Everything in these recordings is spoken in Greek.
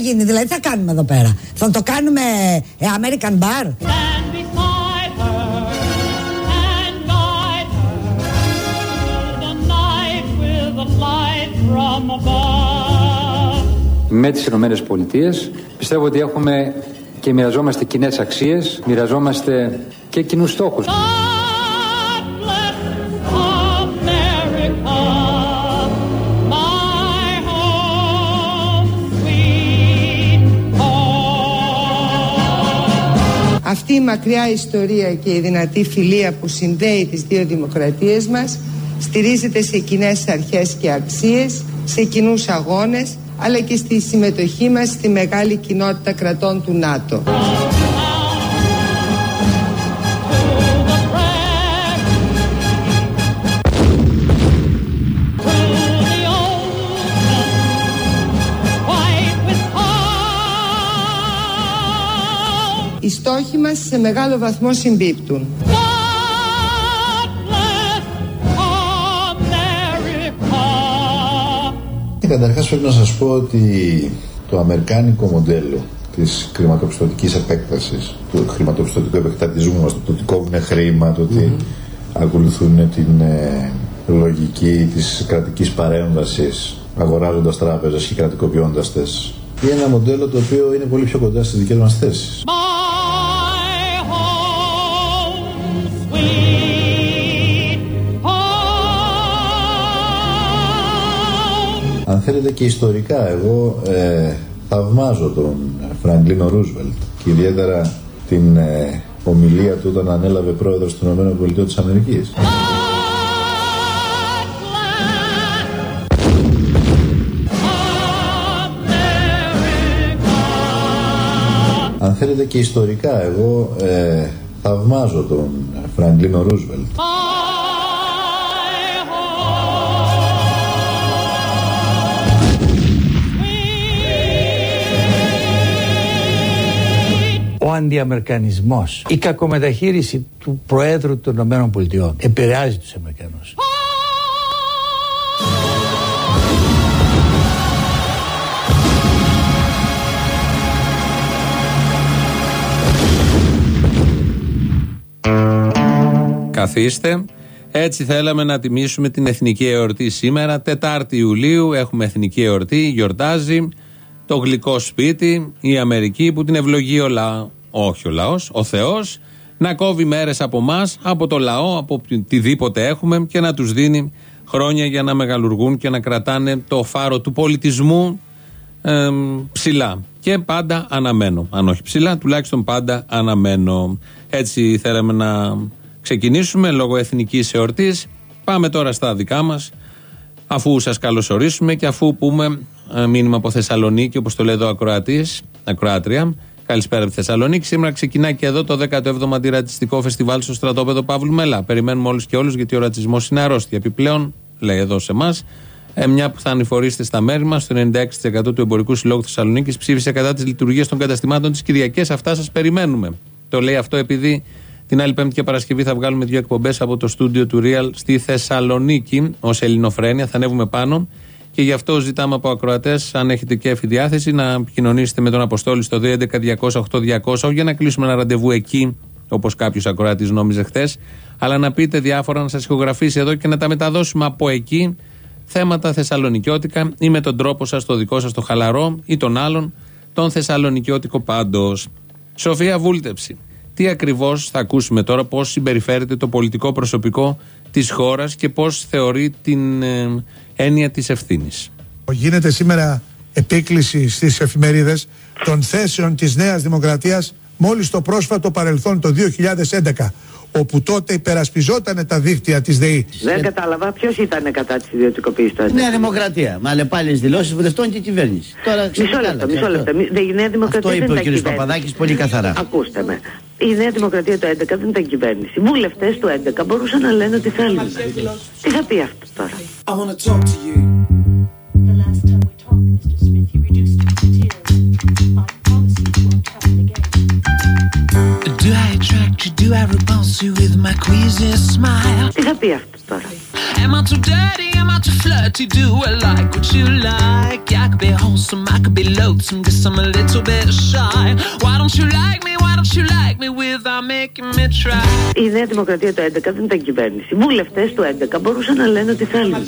γίνει, δηλαδή τι θα κάνουμε εδώ πέρα; Θα το κάνουμε ε, American Bar; Με τις Ηνωμένες Πολιτείες πιστεύω ότι έχουμε και μοιραζόμαστε κοινές αξίες, μοιραζόμαστε και κοινούς στόχους. Αυτή η μακριά ιστορία και η δυνατή φιλία που συνδέει τις δύο δημοκρατίες μας στηρίζεται σε κοινές αρχές και αξίες, σε κοινούς αγώνες, αλλά και στη συμμετοχή μας στη μεγάλη κοινότητα κρατών του ΝΑΤΟ. Οι στόχοι μας σε μεγάλο βαθμό συμπίπτουν. Καταρχάς πρέπει να σας πω ότι το αμερικάνικο μοντέλο της χρηματοπιστωτικής επέκτασης, του χρηματοπιστωτικού επεκτατισμού μας, το ότι κόβουν χρήμα, το ότι ακολουθούν την ε, λογική της κρατικής παρέμβασης αγοράζοντας τράπεζες και κρατικοποιώντας τες είναι ένα μοντέλο το οποίο είναι πολύ πιο κοντά στις δικές μας θέσεις. Αν θέλετε και ιστορικά, εγώ ε, θαυμάζω τον Φραγκλίνο Ρούσβελτ και ιδιαίτερα την ε, ομιλία του όταν ανέλαβε πρόεδρος των ΗΠΑ της Αμερικής. Αν θέλετε και ιστορικά, εγώ ε, θαυμάζω τον Φραγκλίνο Ρούσβελτ. Αντιαμερικανισμός, η κακομεταχείριση του Προέδρου των ΗΠΑ επηρεάζει τους Αμερικανούς. Καθίστε. Έτσι θέλαμε να τιμήσουμε την εθνική εορτή σήμερα. Τετάρτη Ιουλίου έχουμε εθνική εορτή, γιορτάζει το γλυκό σπίτι, η Αμερική που την ευλογεί ο λαό, όχι ο λαός, ο Θεός, να κόβει μέρες από εμά, από το λαό, από οτιδήποτε έχουμε και να τους δίνει χρόνια για να μεγαλουργούν και να κρατάνε το φάρο του πολιτισμού ε, ψηλά. Και πάντα αναμένω. Αν όχι ψηλά, τουλάχιστον πάντα αναμένω. Έτσι θέλαμε να ξεκινήσουμε λόγω εθνικής εορτής. Πάμε τώρα στα δικά μας αφού σας καλωσορίσουμε και αφού πούμε ε, μήνυμα από Θεσσαλονίκη, όπως το λέει εδώ ακροατής, ακροάτρια. Καλησπέρα από Θεσσαλονίκη. Σήμερα ξεκινά και εδώ το 17ο Αντιρατσιστικό Φεστιβάλ στο στρατόπεδο Παύλου Μέλα. Περιμένουμε όλους και όλους γιατί ο ρατσισμός είναι αρρώστια. Επιπλέον, λέει εδώ σε εμάς, ε, μια που θα ανηφορήσετε στα μέρη μας, το 96% του Εμπορικού Συλλόγου Θεσσαλονίκης ψήφισε κατά της λειτουργίας των καταστημάτων της Κυριακής. Αυτά σας περιμένουμε. Το λέει αυτό επειδή την άλλη Πέμπτη και Παρασκευή θα βγάλουμε δύο εκπομπές από το στούντιο του Real στη Θεσσαλονίκη ως Ελληνοφρένια. Θα ανέβουμε πάνω και γι' αυτό ζητάμε από ακροατές, αν έχετε και διάθεση, να επικοινωνήσετε με τον Αποστόλη στο 211-200-8200, όχι για να κλείσουμε ένα ραντεβού εκεί, όπως κάποιος ακροατής νόμιζε χθες, αλλά να πείτε διάφορα, να σας ηχογραφήσει εδώ και να τα μεταδώσουμε από εκεί θέματα θεσσαλονικιώτικα ή με τον τρόπο σας, το δικό σας, το χαλαρό ή τον άλλον, τον θεσσαλονικιώτικο πάντως. Σοφία Βούλτεψη. Τι ακριβώς θα ακούσουμε τώρα, πώς συμπεριφέρεται το πολιτικό προσωπικό της χώρας και πώς θεωρεί την ε, έννοια της ευθύνης. Γίνεται σήμερα επίκληση στις εφημερίδες των θέσεων της Νέας Δημοκρατίας μόλις το πρόσφατο παρελθόν το 2011 όπου τότε υπερασπιζόταν τα δίκτυα της ΔΕΗ. Δεν κατάλαβα ποιος ήταν κατά της ιδιωτικοποίησης τότε. Νέα Δημοκρατία. Μα πάλι δηλώσεις βουλευτών και κυβέρνησης. Τώρα μισό λεπτό, μισό λεπτό. Η Νέα Δημοκρατία Αυτό είπε ο κ. Παπαδάκης πολύ καθαρά. Ακούστε με. Η Νέα Δημοκρατία το 11 δεν ήταν κυβέρνηση. Οι βουλευτές του 11 μπορούσαν να λένε ότι θέλουν. Τι θα πει αυτό τώρα; Τι θα πει αυτός τώρα; Am I too dirty? Am I too flirty? Do I like what you like? I could be wholesome, I could be loathsome, guess I'm a little bit shy. Why don't you like me? Why don't you like me without making me try? Η Νέα Δημοκρατία το 11 δεν ήταν κυβέρνηση. Βουλευτές του 11 μπορούσαν να λένε ότι θέλουν.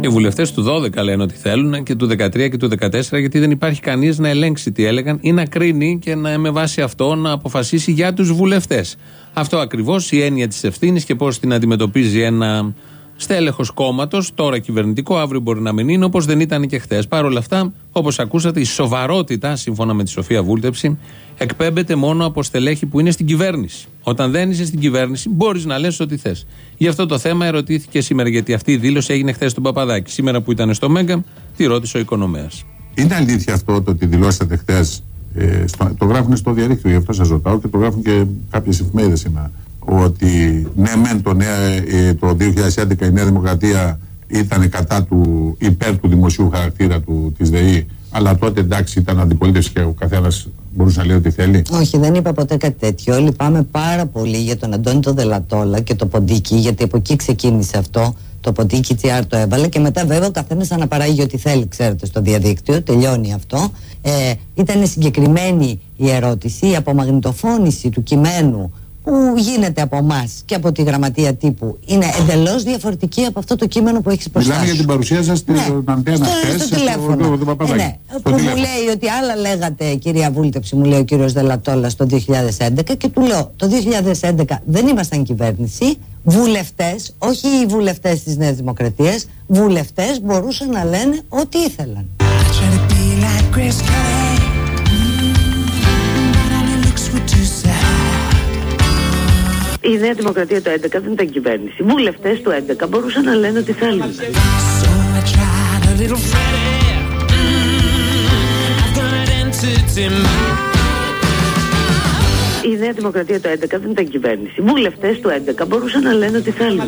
Οι βουλευτές του 12 λένε ότι θέλουν και του 13 και του 14, γιατί δεν υπάρχει κανείς να ελέγξει τι έλεγαν ή να κρίνει και να με βάση αυτό να αποφασίσει για τους βουλευτές. Αυτό ακριβώς η έννοια της ευθύνης και πώς την αντιμετωπίζει ένα στέλεχος κόμματος, τώρα κυβερνητικό, αύριο μπορεί να μην είναι, όπως δεν ήταν και χθες. Παρ' όλα αυτά, όπως ακούσατε, η σοβαρότητα, σύμφωνα με τη Σοφία Βούλτεψη, εκπέμπεται μόνο από στελέχη που είναι στην κυβέρνηση. Όταν δεν είσαι στην κυβέρνηση, μπορείς να λες ό,τι θες. Γι' αυτό το θέμα ερωτήθηκε σήμερα, γιατί αυτή η δήλωση έγινε χθες στον Παπαδάκη. Σήμερα που ήταν στο Μέγκα, τη ρώτησε ο Οικονομέας. Είναι αλήθεια αυτό το ότι δηλώσατε χθες. Ε, στο, το γράφουν στο διαδίκτυο, γι' αυτό σας ρωτάω και το γράφουν και κάποιες εφημερίδες σήμερα. Ότι ναι, μεν το, νέα, ε, το 2011 η Νέα Δημοκρατία ήταν κατά του, υπέρ του δημοσίου χαρακτήρα του, της ΔΕΗ, αλλά τότε εντάξει ήταν αντιπολίτευση και ο καθένας μπορούσε να λέει ό,τι θέλει. Όχι, δεν είπα ποτέ κάτι τέτοιο. Λυπάμαι πάρα πολύ για τον Αντώνη το Δελατόλα και το Ποντίκι, γιατί από εκεί ξεκίνησε αυτό. Το Ποντίκι Τσιάρ το έβαλε και μετά βέβαια ο καθένας αναπαράγει ό,τι θέλει, ξέρετε, στο διαδίκτυο. Τελειώνει αυτό. Ε, ήταν συγκεκριμένη η ερώτηση, η απομαγνητοφώνηση του κειμένου που γίνεται από εμάς και από τη γραμματεία τύπου είναι εντελώς διαφορετική από αυτό το κείμενο που έχεις μπροστά Μιλάμε για την παρουσία σας στην ναι. αντένα χθες. Στο τηλέφωνο. Ε, ναι. Που μου λέει ότι άλλα λέγατε, κυρία Βούλτεψη, μου λέει ο κύριος Δελατόλας το 2011 και του λέω το 2011 δεν ήμασταν κυβέρνηση. Βουλευτές, όχι οι βουλευτές της Νέας Δημοκρατίας, βουλευτές μπορούσαν να λένε ό,τι ήθελαν. Η Νέα Δημοκρατία το 11 δεν ήταν κυβέρνηση. Βουλευτές του 11 μπορούσαν να λένε ότι θέλουν. Η Νέα Δημοκρατία το 11 δεν ήταν κυβέρνηση. Βουλευτές του 11 μπορούσαν να λένε ότι θέλουν.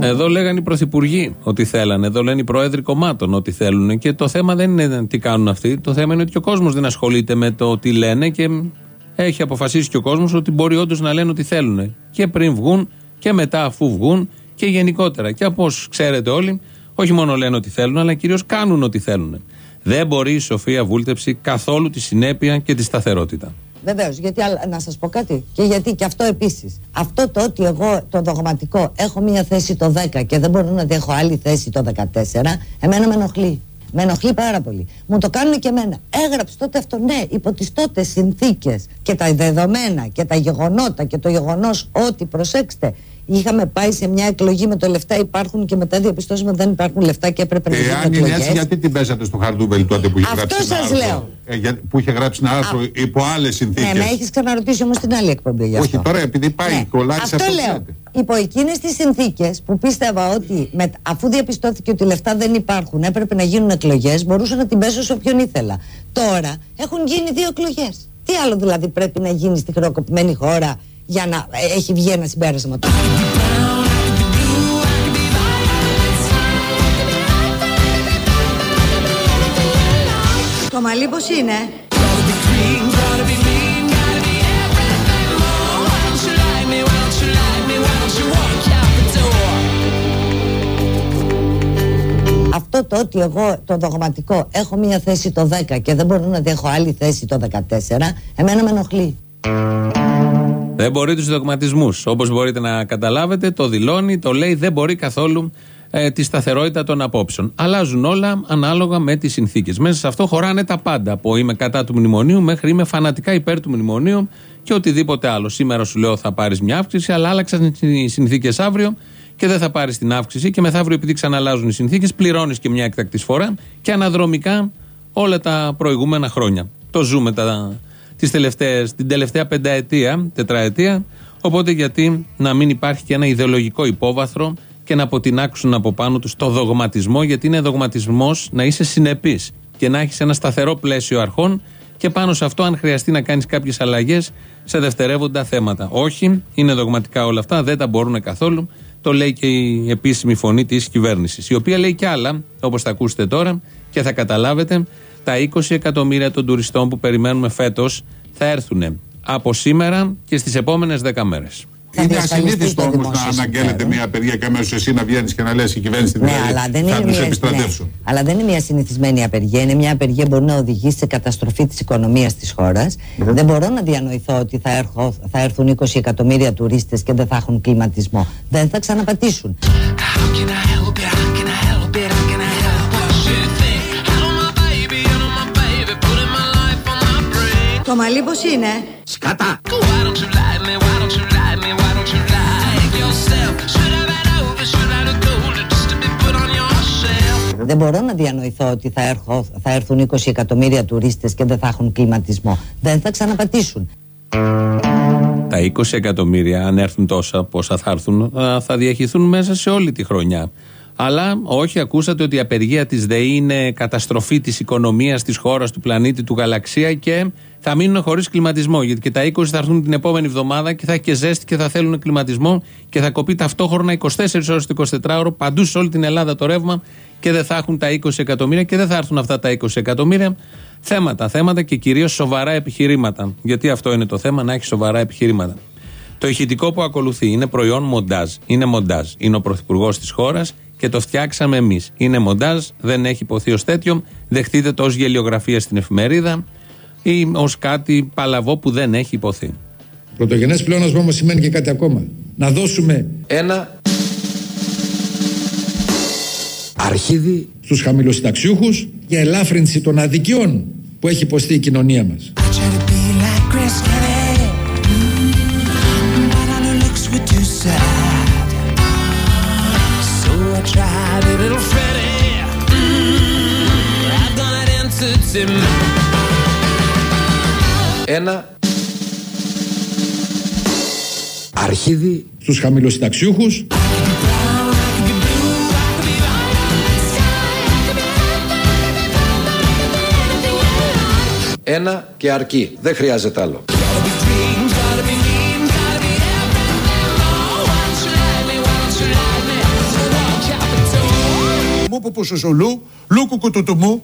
Εδώ λέγανε οι πρωθυπουργοί ότι θέλανε. Εδώ λένε οι πρόεδροι κομμάτων ότι θέλουν. Και το θέμα δεν είναι τι κάνουν αυτοί. Το θέμα είναι ότι και ο κόσμος δεν ασχολείται με το τι λένε και έχει αποφασίσει και ο κόσμος ότι μπορεί όντως να λένε ότι θέλουν. Και πριν βγουν και μετά αφού βγουν και γενικότερα. Και όπω ξέρετε όλοι, όχι μόνο λένε ότι θέλουν, αλλά κυρίως κάνουν ότι θέλουν. Δεν μπορεί η Σοφία Βούλτεψη καθόλου τη συνέπεια και τη σταθερότητα. Βεβαίως, γιατί να σας πω κάτι. Και γιατί και αυτό επίσης. Αυτό το ότι εγώ το δογματικό έχω μία θέση το 10 και δεν μπορώ να έχω άλλη θέση το 14, εμένα με ενοχλεί. Με ενοχλεί πάρα πολύ. Μου το κάνουν και εμένα. Έγραψε τότε αυτό, ναι, υπό τις τότε συνθήκες και τα δεδομένα και τα γεγονότα και το γεγονός ότι, προσέξτε, είχαμε πάει σε μια εκλογή με το λεφτά υπάρχουν και μετά διαπιστώσαμε ότι δεν υπάρχουν λεφτά και έπρεπε να ε, γίνουν Αν είναι εκλογές. έτσι, γιατί την πέσατε στο χαρτούμπελ τότε που είχε Αυτό γράψει ένα σας άρθρο; λέω. Ε, για- που είχε γράψει ένα άρθρο υπό άλλες συνθήκε. Ναι, με έχεις ξαναρωτήσει όμως την άλλη εκπομπή γι' αυτό. Όχι, τώρα επειδή πάει Ναι. κολλάει σε Αυτό αυτό που λέω. λέτε. Υπό εκείνες τις συνθήκες που πίστευα ότι με, αφού διαπιστώθηκε ότι λεφτά δεν υπάρχουν, έπρεπε να γίνουν εκλογές, μπορούσα να την πέσω σε όποιον ήθελα. Τώρα έχουν γίνει δύο εκλογές. Τι άλλο δηλαδή πρέπει να γίνει στη χρεοκοπημένη χώρα για να ε, έχει βγει ένα συμπέρασμα. Το μαλλί πώς είναι; Αυτό το ότι εγώ το δογματικό έχω μία θέση το 10 και δεν μπορώ να έχω άλλη θέση το 14, εμένα με ενοχλεί. Δεν μπορεί τους δογματισμούς. Όπως μπορείτε να καταλάβετε, το δηλώνει, το λέει, δεν μπορεί καθόλου ε, τη σταθερότητα των απόψεων. Αλλάζουν όλα ανάλογα με τις συνθήκες. Μέσα σε αυτό χωράνε τα πάντα. Από είμαι κατά του μνημονίου μέχρι είμαι φανατικά υπέρ του μνημονίου και οτιδήποτε άλλο. Σήμερα σου λέω θα πάρεις μια αύξηση, αλλά άλλαξαν οι συνθήκες αύριο και δεν θα πάρει την αύξηση. Και μεθαύριο, επειδή ξαναλάζουν οι συνθήκες, πληρώνεις και μια εκτακτή φορά και αναδρομικά όλα τα προηγούμενα χρόνια. Το ζούμε τα, τις τελευταίες, την τελευταία πενταετία, τετραετία. Οπότε γιατί να μην υπάρχει και ένα ιδεολογικό υπόβαθρο και να αποτινάξουν από πάνω τους το δογματισμό, γιατί είναι δογματισμός να είσαι συνεπής και να έχεις ένα σταθερό πλαίσιο αρχών και πάνω σε αυτό, αν χρειαστεί να κάνεις κάποιες αλλαγές σε δευτερεύοντα θέματα. Όχι, είναι δογματικά όλα αυτά, δεν τα μπορούν καθόλου. Το λέει και η επίσημη φωνή της κυβέρνησης, η οποία λέει και άλλα, όπως θα ακούσετε τώρα και θα καταλάβετε. Τα 20 εκατομμύρια των τουριστών που περιμένουμε φέτος θα έρθουν από σήμερα και στις επόμενες 10 μέρες. Είναι διασφαλιστεί ασυνήθιστο το όμως δημόσιο να αναγγέλλεται συμφέρον. μια απεργία και αμέσως εσύ να βγαίνεις και να λες: Η κυβέρνηση την Ναι, δηλαδή αλλά δεν, θα είναι τους μια, επιστρατεύσουν. ναι, αλλά δεν είναι μια συνηθισμένη απεργία. Είναι μια απεργία που μπορεί να οδηγήσει σε καταστροφή της οικονομίας της χώρας. Δεν μπορώ να διανοηθώ ότι θα, έρχω, θα έρθουν 20 εκατομμύρια τουρίστες και δεν θα έχουν κλιματισμό. Δεν θα ξαναπατήσουν. How can I help it? Δεν μπορώ να διανοηθώ ότι θα, έρχω, θα έρθουν 20 εκατομμύρια τουρίστες και δεν θα έχουν κλιματισμό. Δεν θα ξαναπατήσουν. Τα 20 εκατομμύρια, αν έρθουν τόσα, πόσα θα έρθουν, α, θα διαχειριστούν μέσα σε όλη τη χρονιά. Αλλά όχι, ακούσατε ότι η απεργία της ΔΕΗ είναι καταστροφή της οικονομίας, της χώρας, του πλανήτη, του γαλαξία και θα μείνουν χωρίς κλιματισμό. Γιατί και τα 20 θα έρθουν την επόμενη εβδομάδα και θα έχει και ζέστη και θα θέλουν κλιματισμό και θα κοπεί ταυτόχρονα 24 ώρες το 24ωρο παντού σε όλη την Ελλάδα το ρεύμα και δεν θα έχουν τα 20 εκατομμύρια και δεν θα έρθουν αυτά τα 20 εκατομμύρια. Θέματα, θέματα και κυρίως σοβαρά επιχειρήματα. Γιατί αυτό είναι το θέμα, να έχει σοβαρά επιχειρήματα. Το ηχητικό που ακολουθεί είναι προϊόν μοντάζ. Είναι μοντάζ. Είναι ο πρωθυπουργός της χώρας και το φτιάξαμε εμείς. Είναι μοντάζ, δεν έχει υποθεί ως τέτοιο. Δεχτείτε το ως γελιογραφία στην εφημερίδα ή ως κάτι παλαβό που δεν έχει υποθεί. Πρωτογενές πλεόνασμα όμως σημαίνει και κάτι ακόμα. Να δώσουμε Ένα αρχίδι στους χαμηλοσυνταξιούχους για ελάφρυνση των αδικιών που έχει υποστεί η κοινωνία μας. Tried a little Freddie. Mm, I've done it into Tim. Ένα Αρχίδι στους χαμηλοσυνταξιούχους Ένα και αρκεί. Δεν χρειάζεται άλλο. Μου που που σουσουλού, λούκου κουτουτουμού.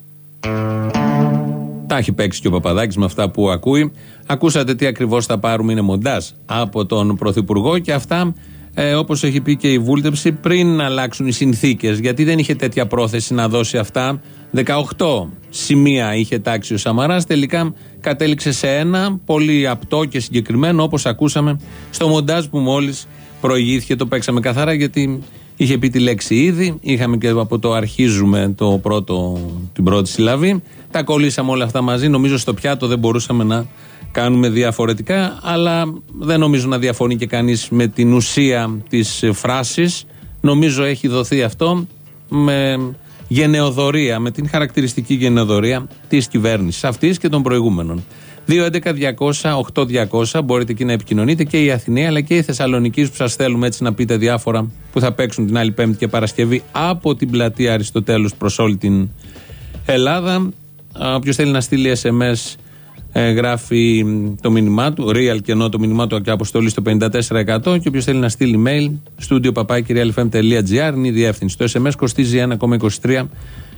Τα έχει παίξει και ο Παπαδάκης με αυτά που ακούει. Ακούσατε τι ακριβώς θα πάρουμε, είναι μοντάζ από τον Πρωθυπουργό και αυτά, ε, όπως έχει πει και η βούλτεψη, πριν αλλάξουν οι συνθήκες. Γιατί δεν είχε τέτοια πρόθεση να δώσει αυτά. 18 σημεία είχε τάξει ο Σαμαράς. Τελικά κατέληξε σε ένα πολύ απτό και συγκεκριμένο, όπως ακούσαμε στο μοντάζ που μόλις προηγήθηκε. Το παίξαμε καθαρά γιατί είχε πει τη λέξη ήδη. Είχαμε και από το αρχίζουμε το πρώτο, την πρώτη συλλαβή. Τα κολλήσαμε όλα αυτά μαζί. Νομίζω στο πιάτο δεν μπορούσαμε να κάνουμε διαφορετικά, αλλά δεν νομίζω να διαφωνεί και κανείς με την ουσία της ε, φράσης. Νομίζω έχει δοθεί αυτό με γενεοδορία, με την χαρακτηριστική γενεοδορία της κυβέρνησης αυτής και των προηγούμενων. 2.11.200.8.200 μπορείτε εκεί να επικοινωνείτε και η Αθηναία αλλά και η Θεσσαλονίκη που σας θέλουμε έτσι να πείτε διάφορα που θα παίξουν την άλλη Πέμπτη και Παρασκευή από την πλατεία Αριστοτέλους προς όλη την Ελλάδα. Όποιος θέλει να στείλει SMS ε, γράφει μ, το μήνυμά του, real και ενώ το μήνυμά του και αποστολή στο 54% και όποιος θέλει να στείλει mail, studio papakirialfm.gr είναι η διεύθυνση. Το SMS κοστίζει 1,23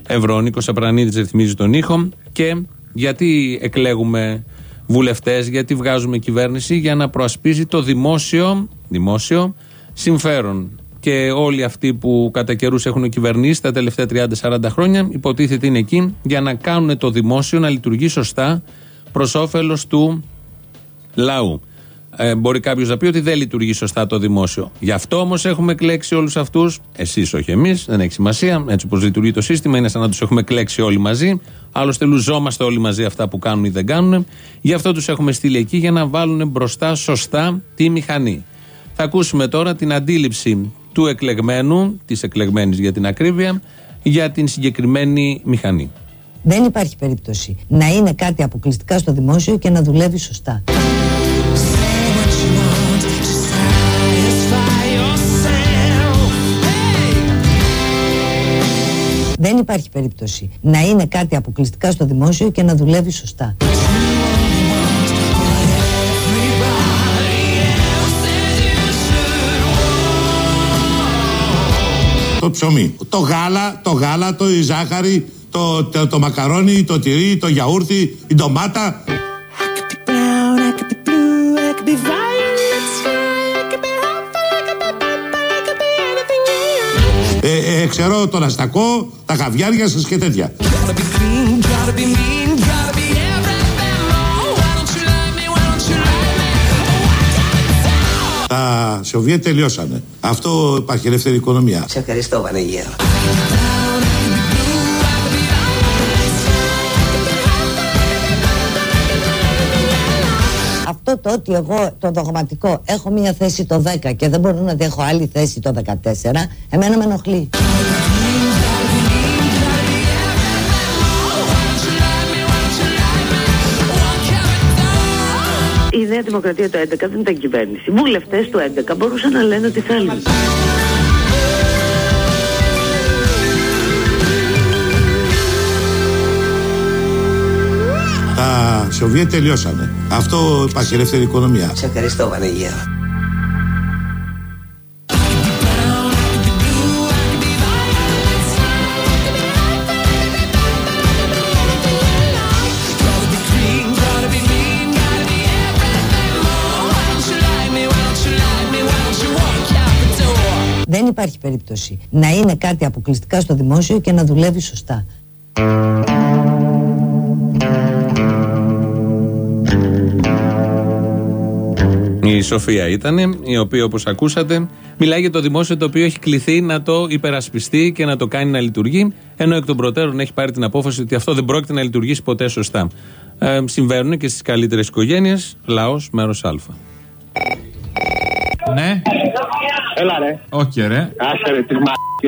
ευρώ. Ο Νίκος Απρανίδης ρυθμίζει τον ήχο και γιατί εκλέγουμε βουλευτές, γιατί βγάζουμε κυβέρνηση για να προασπίζει το δημόσιο, δημόσιο συμφέρον. Και όλοι αυτοί που κατά καιρούς έχουν κυβερνήσει τα τελευταία 30-40 χρόνια, υποτίθεται είναι εκεί για να κάνουν το δημόσιο να λειτουργεί σωστά προς όφελος του λαού. Ε, μπορεί κάποιος να πει ότι δεν λειτουργεί σωστά το δημόσιο. Γι' αυτό όμως έχουμε εκλέξει όλους αυτούς, εσείς όχι εμείς, δεν έχει σημασία. Έτσι όπως λειτουργεί το σύστημα, είναι σαν να τους έχουμε εκλέξει όλοι μαζί. Άλλωστε, λουζόμαστε όλοι μαζί αυτά που κάνουν ή δεν κάνουν. Γι' αυτό τους έχουμε στείλει εκεί για να βάλουν μπροστά σωστά τη μηχανή. Θα ακούσουμε τώρα την αντίληψη του εκλεγμένου, της εκλεγμένης για την ακρίβεια, για την συγκεκριμένη μηχανή. Δεν υπάρχει περίπτωση να είναι κάτι αποκλειστικά στο δημόσιο και να δουλεύει σωστά. Δεν υπάρχει περίπτωση να είναι κάτι αποκλειστικά στο δημόσιο και να δουλεύει σωστά. Το ψωμί. Το γάλα, το γάλα, το η ζάχαρη, το, το, το μακαρόνι, το τυρί, το γιαούρτι, η ντομάτα. Brown, I could be blue, αριστερό, τον αστακό, τα χαβιάρια σας και τέτοια. Τα Σοβιέτ τελειώσανε. Αυτό υπάρχει ελεύθερη οικονομία. Σε ευχαριστώ Βανεγέρο. Αυτό το ότι εγώ το δογματικό έχω μία θέση το 10 και δεν μπορώ να έχω άλλη θέση το 14, εμένα με ενοχλεί. Η Νέα Δημοκρατία το 11 δεν ήταν κυβέρνηση. Οι βουλευτές του 11 μπορούσαν να λένε ό,τι θέλουν. Τα Σοβιέτ τελειώσανε. Αυτό υπάρχει ελεύθερη οικονομία. Σε ευχαριστώ Βανεγέρο. Δεν υπάρχει περίπτωση να είναι κάτι αποκλειστικά στο δημόσιο και να δουλεύει σωστά. Σοφία ήταν, η οποία όπως ακούσατε μιλάει για το δημόσιο το οποίο έχει κληθεί να το υπερασπιστεί και να το κάνει να λειτουργεί, ενώ εκ των προτέρων έχει πάρει την απόφαση ότι αυτό δεν πρόκειται να λειτουργήσει ποτέ σωστά. Ε, συμβαίνουν και στις καλύτερες οικογένειες, λαός, μέρος Α. Ναι. Έλα ρε. Όχι, ρε. Άσε ρε,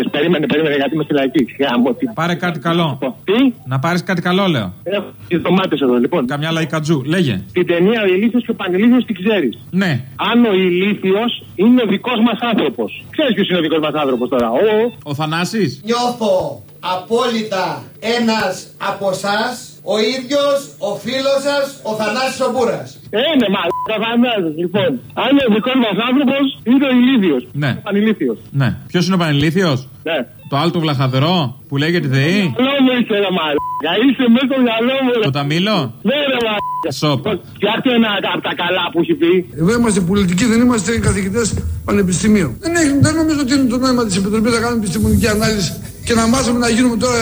τις μαλακίες. Περίμενε, περίμενε, γιατί είμαι στη λαϊκή. Γάμο, τι... Πάρε κάτι καλό. Τι; Να πάρεις κάτι καλό, λέω. Έχω τις ντομάτες εδώ, λοιπόν. Καμιά λαϊκατζού. Λέγε. Την ταινία Ο Ηλίθιος και ο Πανηλίθιος την ξέρεις. Ναι. Αν ο Ηλίθιος είναι ο δικός μας άνθρωπος. Ξέρεις ποιος είναι ο δικός μας άνθρωπος τώρα. Ο... Ο Θανάσης. Νιώθω απόλυτα ένας από εσάς, ο ίδιος ο φίλος σας, ο Θανάσης ο Μπούρας. Ε, ναι, μα, Θανάσης, λοιπόν. Αν είναι ο δικός μας άνθρωπος, είναι ο Ηλίθιος. Ναι. Ο Πανηλίθιος. Ναι. Ποιος είναι ο Πανελήθιο. Ναι. Το άλλο το βλαχαδερό που λέγεται ΔΕΗ. Μυαλό μου είσαι ρε μαλάκα, είσαι μέσα στο μυαλό μου ρε. Το Ταμίλο; Ναι ρε μαλάκα. Σόπα. Φτιάχτε ένα από τα καλά που έχει πει; Εδώ είμαστε πολιτικοί, δεν είμαστε καθηγητές πανεπιστημίου. Δεν, έχει, δεν νομίζω ότι είναι το νόημα της Επιτροπής να κάνουμε επιστημονική ανάλυση και να μάθουμε να γίνουμε τώρα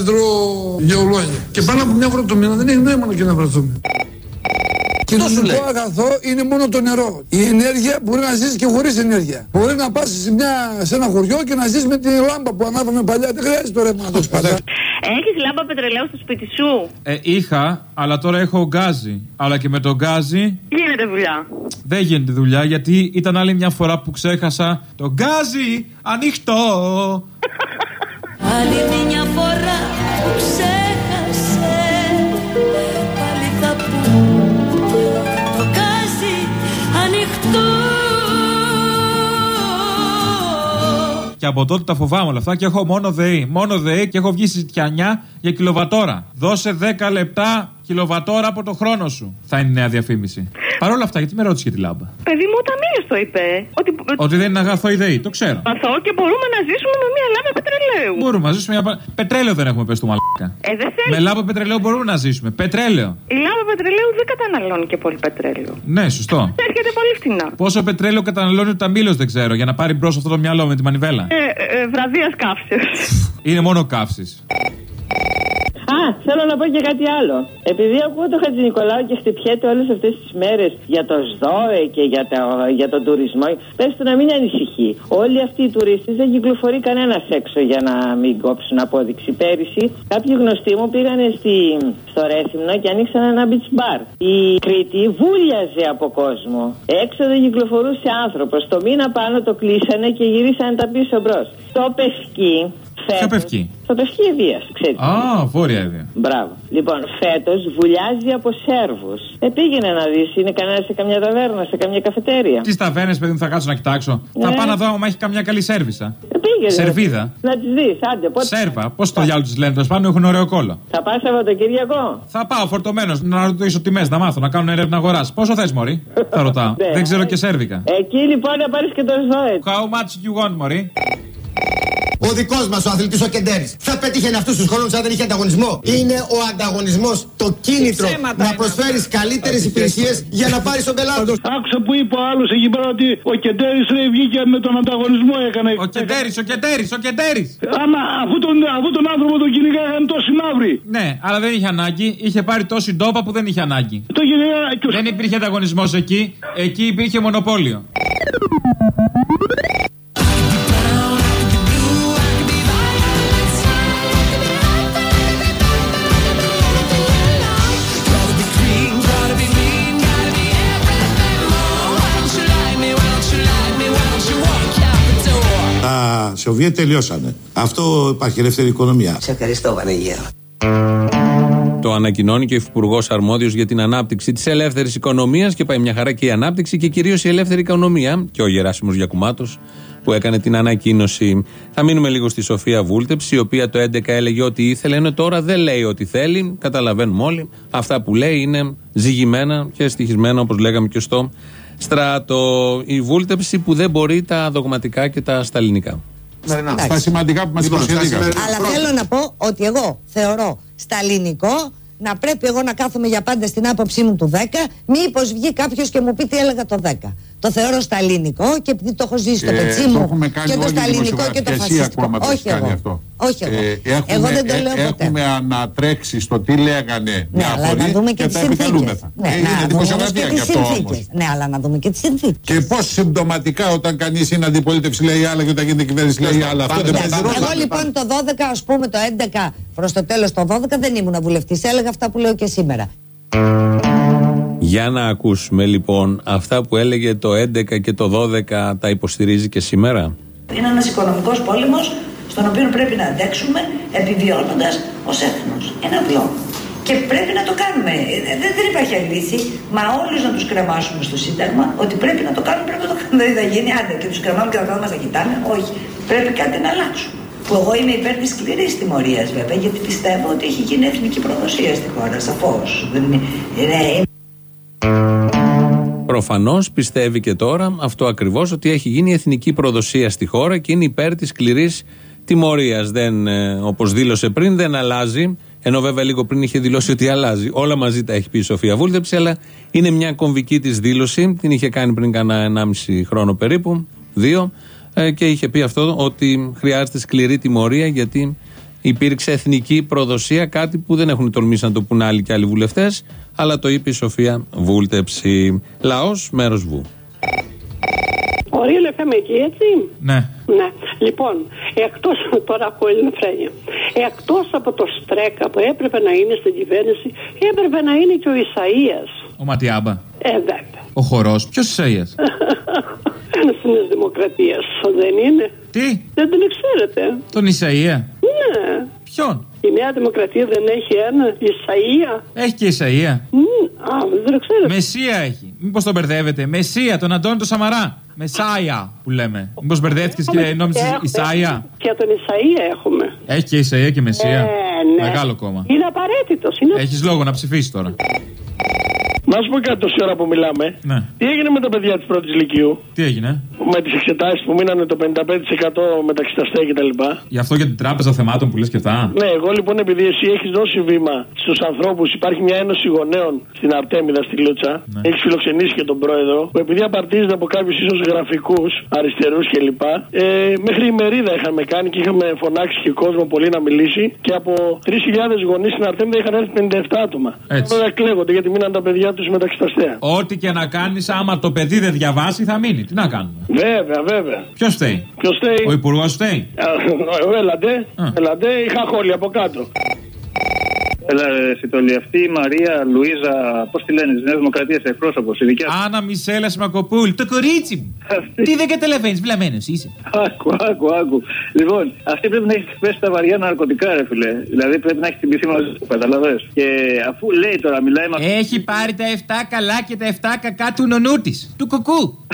υδρογεολόγια. Και πάνω από μια φορά το μήνα δεν έχει νόημα να και να βρεθούμε. Κοινωνικό αγαθό είναι μόνο το νερό. Η ενέργεια μπορεί να ζήσει και χωρίς ενέργεια. Μπορεί να πας σε, μια- σε ένα χωριό και να ζήσει με τη λάμπα που ανάβαμε παλιά. Δεν χρειάζεται το ρεύμα να το σπατά. Έχεις λάμπα πετρελαίου στο σπίτι σου; Ε, είχα, αλλά τώρα έχω γκάζι. Αλλά και με το γκάζι Γίνεται δουλειά. δεν γίνεται δουλειά γιατί ήταν άλλη μια φορά που ξέχασα το γκάζι ανοιχτό. Άλλη μια φορά που ξέχασε από τότε τα φοβάμαι όλα αυτά και έχω μόνο ΔΕΗ. Μόνο ΔΕΗ και έχω βγει στη Τιανιά για κιλοβατόρα. Δώσε 10 λεπτά κιλοβατόρα από το χρόνο σου. Θα είναι η νέα διαφήμιση. Παρ' όλα αυτά, γιατί με ρώτησε για τη λάμπα; Παιδί μου, ο Ταμίλος το είπε. Ότι Ότι δεν είναι αγαθό η ΔΕΗ, το ξέρω. Παθώ και μπορούμε να ζήσουμε με μια λάμπα πετρελαίου. Μπορούμε να ζήσουμε. Μια... Πετρέλαιο δεν έχουμε πέσει του μαλάκα. Ε, δεν θέλεις. Με λάμπα πετρελαίου μπορούμε να ζήσουμε. Πετρέλαιο. Η λάμπα πετρελαίου δεν καταναλώνει και πολύ πετρέλαιο. Ναι, σωστό. Έρχεται πολύ φθηνά. Πόσο πετρέλαιο καταναλώνει ο Ταμίλος δεν ξέρω για να πάρει μπρος αυτό το μυαλό με τη μανιβέλα. Ε, ε, βραδίας καύσεως. Είναι μόνο καύσης. Α, θέλω να πω και κάτι άλλο. Επειδή ακούω το Χατζη Νικολάου και χτυπιέται όλες αυτές τις μέρες για το ΣΔΟΕ και για, το, για τον τουρισμό, πες του να μην ανησυχεί. Όλοι αυτοί οι τουρίστες δεν κυκλοφορεί κανένα έξω για να μην κόψουν απόδειξη. Πέρυσι, κάποιοι γνωστοί μου πήγανε στη, στο Ρέθυμνο και ανοίξαν ένα beach bar. Η Κρήτη βούλιαζε από κόσμο. Έξω δεν κυκλοφορούσε άνθρωπος. Το μήνα πάνω το κλείσανε και γυρίσανε τα πίσω μπρος. Το Πευκή. Ποιο φέτος- πευκή. Στο Πευκή Ευεία, ξέρετε. Α, βόρεια έδεια. Μπράβο. Λοιπόν, φέτος βουλιάζει από Σέρβους. Ε, πήγαινε να δεις, είναι κανένα σε καμιά ταβέρνα, σε καμιά καφετέρια. Τις ταβέρνες, παιδί μου, θα κάτσω να κοιτάξω. Ναι. Θα πάω να δω αν έχει καμιά καλή σέρβισα. Ε, πήγαινε. Σερβίδα. Να τις δεις, άντε, πότε. Σέρβα, πώς το διάλογο της λένε, τέλος πάντων έχουν ωραίο κόλλο. Θα πας Σαββατοκύριακο; Θα πάω φορτωμένος να ρωτήσω τιμές, να μάθω, να κάνω έρευνα αγοράς. Πόσο θες, Μωρή, θα ρωτάω. Ναι. Δεν ξέρω και σέρβικα. Εκεί λοιπόν να πάρεις και το ΣΔΟΕ. How much you want, Μωρή; Ο δικός μας ο αθλητής ο Κεντέρης θα πετύχαινε αυτούς τους χρόνους αν δεν είχε ανταγωνισμό. Είναι ο ανταγωνισμός το κίνητρο να προσφέρεις καλύτερες υπηρεσίες για να πάρεις τον πελάτη. Άκουσα που είπε ο άλλος εκεί πέρα ότι ο Κεντέρης ρε βγήκε με τον ανταγωνισμό έκανε. Ο Κεντέρης, ο Κεντέρης, ο Κεντέρης. Άμα αφού τον, αφού τον άνθρωπο τον κυνηγάγανε τόσοι μαύροι. Ναι, αλλά δεν είχε ανάγκη. Είχε πάρει τόση ντόπα που δεν είχε ανάγκη. Το κυνηγά- Δεν υπήρχε ανταγωνισμός εκεί. Εκεί υπήρχε μονοπόλιο. Σοβιέτ τελειώσανε. Αυτό υπάρχει ελεύθερη οικονομία. Σε ευχαριστώ Βανεγέρο. Το ανακοινώνει και ο Υφυπουργός Αρμόδιος για την ανάπτυξη της ελεύθερης οικονομίας και πάει μια χαρά και η ανάπτυξη και κυρίως η ελεύθερη οικονομία. Και ο Γεράσιμος Γιακουμάτος που έκανε την ανακοίνωση. Θα μείνουμε λίγο στη Σοφία Βούλτεψη, η οποία το 11 έλεγε ότι ήθελε, ενώ τώρα δεν λέει ότι θέλει. Καταλαβαίνουμε όλοι. Αυτά που λέει είναι ζυγημένα και στοιχισμένα, όπως λέγαμε και στο στράτο. Η Βούλτεψη που δεν μπορεί τα δογματικά και τα σταλινικά. Στα σημαντικά που μας Λοιπόν, στα υποσχέθηκαν. σημερινά- Αλλά θέλω να πω ότι εγώ θεωρώ στα ελληνικό να πρέπει εγώ να κάθομαι για πάντα στην άποψή μου του 10, μήπως βγει κάποιος και μου πει τι έλεγα το 10. Το θεωρώ στα ελληνικό και επειδή το έχω ζήσει στο Ε, πετσί το μου έχουμε κάνει και το όλοι οι σταλινικό και το δημοσιογράφοι. Και εσύ φασιστικό. ακόμα το Όχι έχεις κάνει εγώ. αυτό. Όχι εγώ. Ε, έχουμε, εγώ δεν το ε, λέω ποτέ. Έχουμε ανατρέξει στο τι λέγανε Ναι, μια αλλά φορή να δούμε και, και τις τα συνθήκες. επικαλούμεθα. Ναι, Ε, να είναι δούμε όμως δημοσιογραφία και και τι αυτό όμως. συνθήκε. Ναι, αλλά να δούμε και τις συνθήκες. Και πώς συμπτωματικά όταν κανείς είναι αντιπολίτευση λέει άλλα και όταν γίνεται κυβέρνηση λέει άλλα. Αυτό δεν Εντάξει, παίζει ρόλο. Εγώ λοιπόν το 12, ας πούμε το 11 προς το τέλος το 12 δεν ήμουν βουλευτής. Έλεγα αυτά που λέω και σήμερα. Για να ακούσουμε λοιπόν αυτά που έλεγε το 11 και το 12 τα υποστηρίζει και σήμερα. Είναι ένας οικονομικός πόλεμος στον οποίο πρέπει να αντέξουμε επιβιώνοντας ως έθνος. Είναι απλό. Και πρέπει να το κάνουμε. Ε, Δεν, δεν υπάρχει άλλη λύση. Μα όλους να τους κρεμάσουμε στο Σύνταγμα ότι πρέπει να το κάνουμε, πρέπει να το κάνουμε. Δεν θα γίνει άντε και τους κρεμάμε και θα κάθομαι να κοιτάμε. Όχι. Πρέπει κάτι να αλλάξουμε. Που εγώ είμαι υπέρ της σκληρής τιμωρίας βέβαια, γιατί πιστεύω ότι έχει γίνει εθνική προδοσία στη χώρα, σαφώς. Δεν είναι, είναι, Προφανώς πιστεύει και τώρα αυτό ακριβώς ότι έχει γίνει εθνική προδοσία στη χώρα και είναι υπέρ της σκληρής τιμωρίας. Δεν, όπως δήλωσε πριν, δεν αλλάζει. Ενώ βέβαια λίγο πριν είχε δηλώσει ότι αλλάζει. Όλα μαζί τα έχει πει η Σοφία Βούλτεψη, αλλά είναι μια κομβική της δήλωση. Την είχε κάνει πριν κάνα 1,5 χρόνο περίπου, δύο, ε, και είχε πει αυτό ότι χρειάζεται σκληρή τιμωρία γιατί υπήρξε εθνική προδοσία, κάτι που δεν έχουν τολμήσει να το πούν άλλοι και άλλοι βουλευτές, αλλά το είπε η Σοφία Βούλτεψη. Λαός, μέρος βου. Ωραία, FM εκεί, έτσι; Ναι. Ναι. Λοιπόν, εκτός τώρα από ελληνοφρένεια, εκτός από το Στρέκα που έπρεπε να είναι στην κυβέρνηση, έπρεπε να είναι και ο Ισαία. Ο Ματιάμπα. Ε, βέβαια. Ο χορός. Ποιος Ισαία. Ένας της Νέα Δημοκρατίας, δεν είναι. Τι; Δεν τον ξέρετε. Τον Ισαία. Ναι. Ποιον; Η Νέα Δημοκρατία δεν έχει ένα Ισαία. Έχει και Ισαία. Μμ, Α, δεν το ξέρετε. Μεσία έχει. Μήπως τον μπερδεύετε. Μεσία, τον Αντώνη το Σαμαρά. Μεσάια που λέμε. Μήπως μπερδεύτηκες και νόμιζες Έχουμε- Ισάια. Και τον Ισαία έχουμε. Έχει και Ισαία και Μεσία. Ε, ναι. Μεγάλο κόμμα. Είναι απαραίτητος. Είναι... Έχεις λόγο να ψηφίσεις τώρα. Να σου πω κάτι τόση ώρα που μιλάμε. Ναι. Τι έγινε με τα παιδιά της πρώτης Λυκείου, Τι έγινε; Με τις εξετάσεις που μείνανε το 55% μεταξύ τα αστεία κτλ. Γι' αυτό για την τράπεζα θεμάτων που λες και αυτά. Ναι, εγώ λοιπόν επειδή εσύ έχεις δώσει βήμα στους ανθρώπους, υπάρχει μια ένωση γονέων στην Αρτέμιδα στη Λούτσα. Ναι. Έχεις φιλοξενήσει και τον πρόεδρο, που επειδή απαρτίζεται από κάποιους ίσως γραφικούς, αριστερούς κλπ. Ε, μέχρι η μερίδα είχαμε κάνει και είχαμε φωνάξει και κόσμο πολύ να μιλήσει. Και από 3.000 γονείς στην Αρτέμιδα είχαν έρθει 57 άτομα. Έτσι. Βέβαια κλαίγονται γιατί μείναν τα παιδιά τους μεταξύ τα αστεία. Ό,τι και να κάνεις, άμα το παιδί δεν διαβάσει, θα μείνει. Τι να κάνουμε; Βέβαια, βέβαια. Ποιος φταίει; Ποιος φταίει; Ο υπουργός φταίει; Α, Έλατε, έλατε, είχα χόλι από κάτω. Έλα, ρε, Σιτολή, αυτή η Μαρία Λουίζα, πώς τη λένε, της Νέας Δημοκρατίας, εκπρόσωπος, η δικιά σου. Άννα Μισέλα Μακοπούλ, το κορίτσι μου. Τι δεν καταλαβαίνεις, βλαμμένος είσαι. Άκου, άκου, άκου. Λοιπόν, αυτή πρέπει να έχεις πέσει τα βαριά ναρκωτικά, ρε φιλέ. Δηλαδή πρέπει να έχεις τυπηθεί μαζί του, καταλαβέ. Και αφού λέει τώρα, μιλάει με Έχει πάρει τα 7 καλά και τα 7 κακά του νονού της. Του κουκού.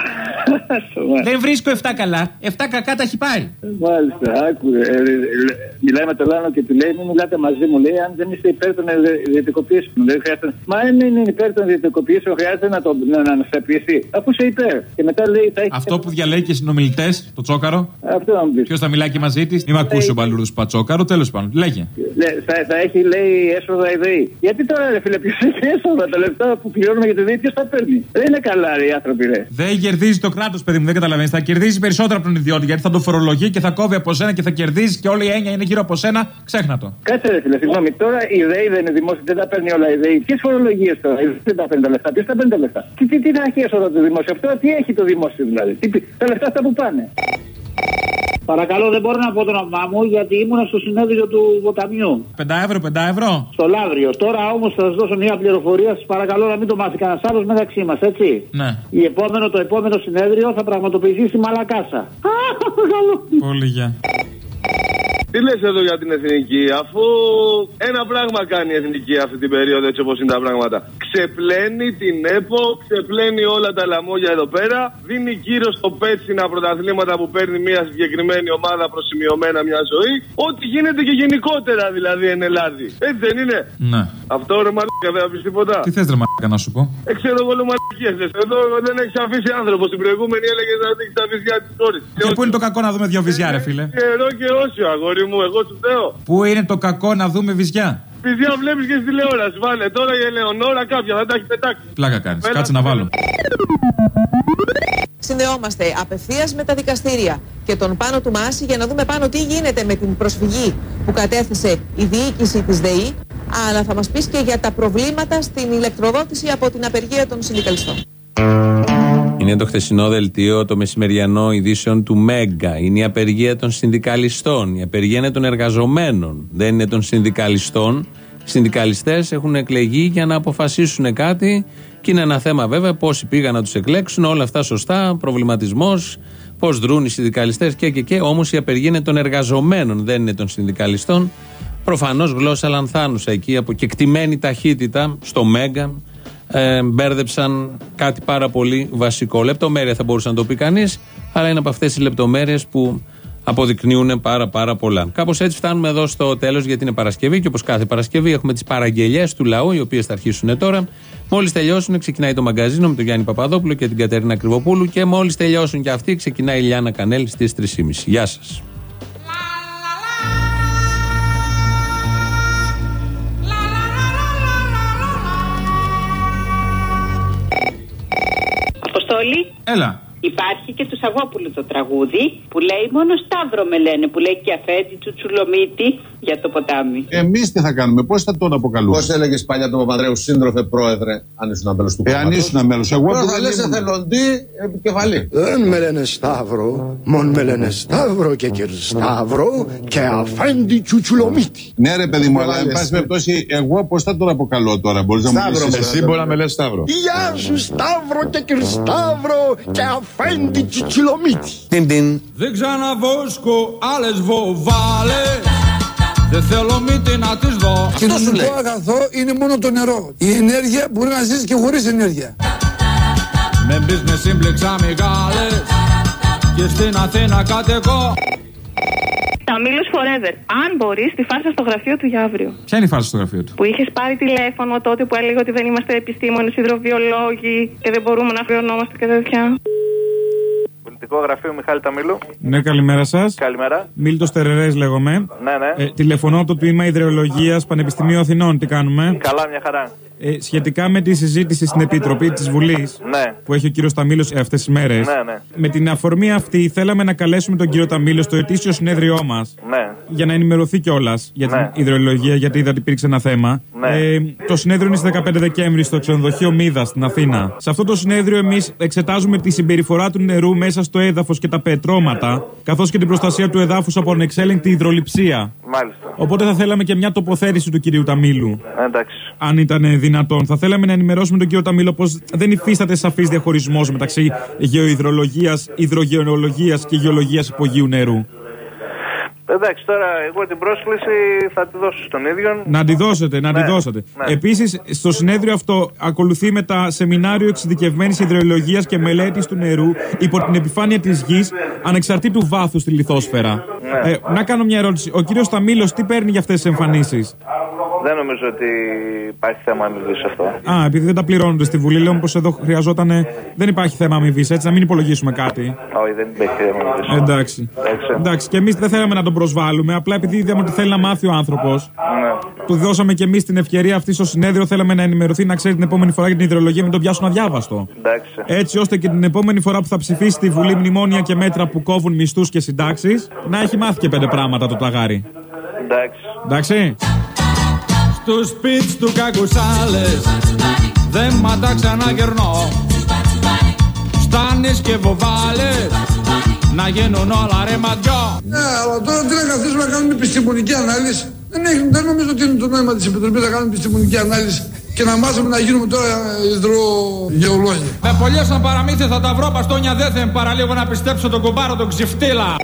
Δεν βρίσκω 7 καλά. 7 κακά τα έχει πάρει. Μάλιστα, άκουρε. Ε, ε, ε, μιλάει με τον Λάνο και του λέει: Μην μιλάτε μαζί μου. Λέει: Αν δεν είστε υπέρ των ιδιωτικοποιήσεων. Δεν χρειάζεται. Μα αν είναι υπέρ των ιδιωτικοποιήσεων, χρειάζεται να, το, να, να αναστοποιηθεί. Αφού είσαι υπέρ. Και μετά λέει: θα έχει Αυτό που διαλέγει και συνομιλητές, το τσόκαρο. Αυτό να μου πεις. Ποιος θα μιλάει και μαζί της. Μην με ακούσει ο Μπαλούρδος Πατσόκαρο, τέλος πάντων. Λέγε. Ναι, θα, θα έχει λέει έσοδα η ΔΕΗ. Γιατί τώρα ρε φίλε, ποιος έχει έσοδα τα λεφτά που πληρώνουμε για τη ΔΕΗ, ποιος τα παίρνει; Δεν είναι καλά ρε οι άνθρωποι ρε. Δεν κερδίζει το κράτος, παιδί μου, δεν καταλαβαίνεις. Θα κερδίζει περισσότερο από τον ιδιώτη γιατί θα το φορολογεί και θα κόβει από σένα και θα κερδίζει και όλη η έννοια είναι γύρω από σένα. Ξέχνα το. Κάτσε ρε φίλε, συγγνώμη, τώρα η ΔΕΗ δεν είναι δημόσια, δεν τα παίρνει όλα η ΔΕΗ. Ποιες φορολογίες τώρα, η ΔΕΗ δεν τα παίρνει τα λεφτά, ποιος τα παίρνει τα λεφτά; Τι, τι, τι να έχει έσοδα το δημόσιο, αυτό τι έχει το δημόσιο δηλαδή; Τι, τα λεφτά αυτά που πάνε. Παρακαλώ, δεν μπορώ να πω το όνομά μου γιατί ήμουν στο συνέδριο του Ποταμιού. 5 ευρώ, 5 ευρώ. Στο Λαύριο. Τώρα όμως θα σας δώσω μια πληροφορία. Σας παρακαλώ να μην το μάθει κανένας άλλος μεταξύ μας, έτσι. Ναι. Η επόμενο, το επόμενο συνέδριο θα πραγματοποιηθεί στη Μαλακάσα. Α, καλό. Πολύ γεια. Τι λες εδώ για την εθνική, αφού ένα πράγμα κάνει η εθνική αυτή την περίοδο έτσι όπως είναι τα πράγματα. Ξεπλένει την ΕΠΟ, ξεπλένει όλα τα λαμόγια εδώ πέρα, δίνει κύριο στο πέτσινα πρωταθλήματα που παίρνει μια συγκεκριμένη ομάδα προσημειωμένα μια ζωή. Ό,τι γίνεται και γενικότερα δηλαδή εν Ελλάδη. Έτσι δεν είναι. Ναι. Αυτό ρε μαλάκα δεν θα πεις τίποτα. Τι θε, ρε μαλάκα να σου πω. Ε, ξέρω εγώ μαλακίες λες. Εδώ δεν έχει αφήσει άνθρωπο. Στην προηγούμενη έλεγε να δείξει τα βυζιά της κόρης. Και πού είναι το κακό να δούμε δύο βυζιά, ρε φίλε. Καιρό και όσιο αγόρι μου, εγώ σου λέω. Πού είναι το κακό να δούμε βυζιά; Βυζιά βλέπεις και στη τηλεόραση. Βάλε τώρα η Ελεονόρα κάποια θα τα έχει πετάξει. Πλάκα κάνεις. Έλα, Κάτσε να βάλω. Συνδεόμαστε απευθείας με τα δικαστήρια και τον πάνω του Μάση για να δούμε πάνω τι γίνεται με την προσφυγή που κατέθεσε η διοίκηση της ΔΕΗ αλλά θα μας πεις και για τα προβλήματα στην ηλεκτροδότηση από την απεργία των συνδικαλιστών. Είναι το χθεσινό δελτίο, το μεσημεριανό ειδήσεων του Μέγκα. Είναι η απεργία των συνδικαλιστών. Η απεργία είναι των εργαζομένων. Δεν είναι των συνδικαλιστών. Οι συνδικαλιστές έχουν εκλεγεί για να αποφασίσουν κάτι και είναι ένα θέμα βέβαια πόσοι πήγαν να τους εκλέξουν. Όλα αυτά σωστά. Προβληματισμός. Πώς δρούν οι συνδικαλιστές και και και. Όμως η απεργία είναι των εργαζομένων, δεν είναι των συνδικαλιστών. Προφανώς γλώσσα λανθάνουσα εκεί από κεκτημένη ταχύτητα στο Μέγκα ε, μπέρδεψαν κάτι πάρα πολύ βασικό. Λεπτομέρεια θα μπορούσε να το πει κανείς, αλλά είναι από αυτές οι λεπτομέρειες που αποδεικνύουν πάρα πάρα πολλά. Κάπως έτσι φτάνουμε εδώ στο τέλος γιατί είναι Παρασκευή και όπως κάθε Παρασκευή έχουμε τις παραγγελίε του λαού, οι οποίες θα αρχίσουν τώρα. Μόλις τελειώσουν, ξεκινάει το μαγκαζίνο με τον Γιάννη Παπαδόπουλο και την Κατερίνα Κρυβοπούλου και μόλις τελειώσουν και αυτοί, ξεκινάει η Λιάνα Κανέλη στις 3.30. Γεια σας. Αποστόλη. Έλα. Υπάρχει και του Σαββόπουλου το τραγούδι που λέει μόνο Σταύρο με λένε, που λέει και αφέτη τσουτσουλομίτη για το ποτάμι. Εμείς τι θα κάνουμε, πώς θα τον αποκαλούμε; Πώς έλεγες παλιά τον Παπανδρέου, σύντροφε πρόεδρε, αν ήσουν μέλο του Ε, κόμματος; αν ήσουν μέλο. Εγώ Τώρα που θα δεν λες ήμουν. εθελοντή επικεφαλή. Δεν με λένε Σταύρο, μον με λένε Σταύρο και Κυρσταύρο και αφέντη τσουτσουλομίτη. Ναι, ρε παιδί μου, αλλά εν πάση περιπτώσει, εγώ πώς θα τον αποκαλώ τώρα, μπορείς να μου Σταύρο, πει. εσύ μπορεί να με λες Σταύρο. Γεια σου Σταύρο και Κυρσταύρο και αφέντη τσουτσουλομίτη. Δεν ξαναβόσκω άλλες βοβάλες Δεν θέλω μύτη να τις δω Κοινωνικό αγαθό είναι μόνο το νερό. Η ενέργεια μπορεί να ζήσει και χωρίς ενέργεια. Με business σύμπλεξα μεγάλες Και στην Αθήνα κατοικώ Ταμίλο Forever. Αν μπορείς, τη φάρσα στο γραφείο του για αύριο. Ποια είναι η φάση στο γραφείο του; Που είχες πάρει τηλέφωνο τότε που έλεγε ότι δεν είμαστε επιστήμονες, υδροβιολόγοι και δεν μπορούμε να χρεωνόμαστε και τέτοια. Πολιτικό γραφείο Μιχάλη Ταμίλου. Ναι, καλημέρα σας. Καλημέρα. Μίλτος Τερερές λέγομαι. Ναι, ναι. Ε, τηλεφωνώ από το τμήμα Ιδεολογίας Πανεπιστημίου Αθηνών. Τι κάνουμε; Καλά, μια χαρά. Ε, σχετικά με τη συζήτηση στην Επιτροπή της Βουλής Ναι. που έχει ο κύριος Ταμίλος αυτές τις μέρες. Ναι, ναι. Με την αφορμή αυτή, θέλαμε να καλέσουμε τον κύριο Ταμίλο στο ετήσιο συνέδριό μας. Ναι. Για να ενημερωθεί κιόλας για την Ναι. ιδεολογία, γιατί είδα ότι υπήρξε ένα θέμα. Ναι. Ε, το συνέδριο είναι στις 15 Δεκέμβρη στο ξενοδοχείο Μίδας στην Αθήνα. Σε αυτό το συνέδριο, εμείς εξετάζουμε τη συμπεριφορά του νερού μέσα στο έδαφος και τα πετρώματα, καθώς και την προστασία του εδάφους από ανεξέλεγκτη υδροληψία. Μάλιστα. Οπότε θα θέλαμε και μια τοποθέτηση του κυρίου Ταμίλου. Εντάξει. Αν ήταν δυνατόν. Θα θέλαμε να ενημερώσουμε τον κύριο Ταμίλο πως δεν υφίσταται σαφής διαχωρισμός μεταξύ γεωϊδρολογίας, υδρογεωλογία και γεωλογίας υπογείου νερού. Εντάξει, τώρα εγώ την πρόσκληση θα τη δώσω στον ίδιο. Να τη δώσετε, να τη Ναι, δώσετε. ναι. Επίσης, στο συνέδριο αυτό ακολουθεί με τα σεμινάριο εξειδικευμένης υδρολογία και μελέτης του νερού υπό την επιφάνεια της γης, ανεξαρτήτου βάθους στη λιθόσφαιρα. Ναι. Ε, να κάνω μια ερώτηση. Ο κύριος Ταμίλος τι παίρνει για αυτές τις εμφανίσεις; Δεν νομίζω ότι υπάρχει θέμα αμοιβής σε αυτό. Α, επειδή δεν τα πληρώνονται στη Βουλή, λέω πω εδώ χρειαζόταν. Δεν υπάρχει θέμα αμοιβής, έτσι, να μην υπολογίσουμε κάτι. Όχι, δεν υπάρχει θέμα αμοιβής. Εντάξει. Εντάξει, και εμείς δεν θέλαμε να τον προσβάλλουμε. Απλά επειδή είδαμε ότι θέλει να μάθει ο άνθρωπος. Ναι. Του δώσαμε και εμείς την ευκαιρία αυτή στο συνέδριο. Θέλαμε να ενημερωθεί, να ξέρει την επόμενη φορά για την υδρολογία, μην τον πιάσουν αδιάβαστο. Εντάξει. Έτσι ώστε και την επόμενη φορά που θα ψηφίσει στη Βουλή μνημόνια και μέτρα που κόβουν μισθούς και συντάξεις, να έχει μάθει και πέντε πράγματα το ταγάρι. Εντάξει. Εντάξει. Στου σπίτ του κακουσάλες Δεν μα τα ξαναγερνώ. Στάνες και βοβάλες. Να γίνουν όλα ρε μαντιό. Ναι, αλλά τώρα τι να καθίσουμε να κάνουμε επιστημονική ανάλυση. Δεν, έχει, δεν νομίζω ότι είναι το νόημα της Επιτροπής να κάνουμε επιστημονική ανάλυση και να μάθουμε να γίνουμε τώρα υδρογεολόγοι. Με πολλές σαν παραμύθια θα τα βρω παστόνια δεν θα παραλίγο να πιστέψω τον κουμπάρο τον ξυφτήλα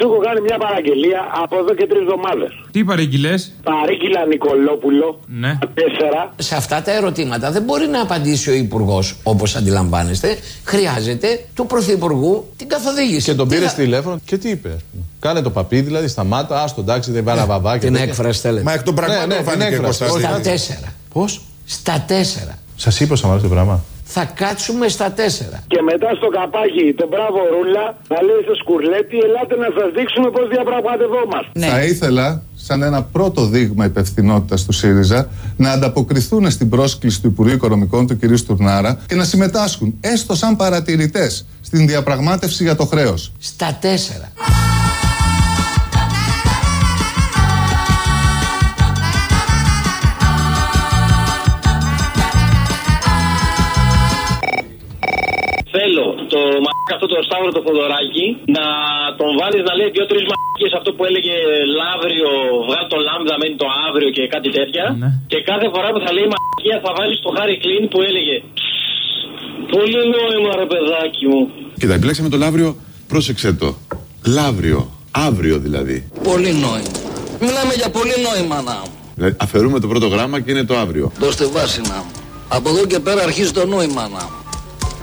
Σου έχω κάνει μια παραγγελία από εδώ και τρεις εβδομάδες. Τι παρήγγειλες; Παρήγγειλα Νικολόπουλο. Ναι. Τέσσερα. Σε αυτά τα ερωτήματα δεν μπορεί να απαντήσει ο Υπουργός όπως αντιλαμβάνεστε. Χρειάζεται του Πρωθυπουργού την καθοδήγηση. Και τον Τι πήρε θα- τηλέφωνο και τι είπε; ας πούμε. Κάνε το παπί, δηλαδή σταμάτα, άστο εντάξει, δεν βάλα βαβά και Την τέτοια. έκφραση θέλετε. Μα εκ των πραγμάτων Ναι, ναι, φάνηκε την έκφραση. Κώστα. Στα Όχι. τέσσερα. Πώς; Στα τέσσερα. Σας είπε ο Σαμαρά το πράγμα. Θα κάτσουμε στα τέσσερα. Και μετά στο καπάκι τον μπράβο ρούλα να λέει στο σκουρλέτι, ελάτε να σας δείξουμε πώς διαπραγματευόμαστε. Θα ήθελα, σαν ένα πρώτο δείγμα υπευθυνότητας του ΣΥΡΙΖΑ, να ανταποκριθούν στην πρόσκληση του Υπουργείου Οικονομικών, του κ. Στουρνάρα, και να συμμετάσχουν, έστω σαν παρατηρητές, στην διαπραγμάτευση για το χρέος. Στα τέσσερα. Μαλάκα αυτό το Σταύρο το Θοδωράκι να τον βάλεις να λέει δύο-τρεις μαλακίες αυτό που έλεγε Λαύριο, βγάλει το λάμδα, μένει το αύριο και κάτι τέτοια. Και κάθε φορά που θα λέει μαλακία θα βάλεις το Χάρη Κλίν που έλεγε Πολύ νόημα ρε παιδάκι μου. Κοίτα, επιλέξαμε το Λαύριο, πρόσεξε το. Λαύριο, αύριο δηλαδή. Πολύ νόημα. Μιλάμε για πολύ νόημα να μου. δηλαδή. Αφαιρούμε το πρώτο γράμμα και είναι το αύριο. Δώστε βάση να μου. Από εδώ και πέρα αρχίζει το νόημα να μου.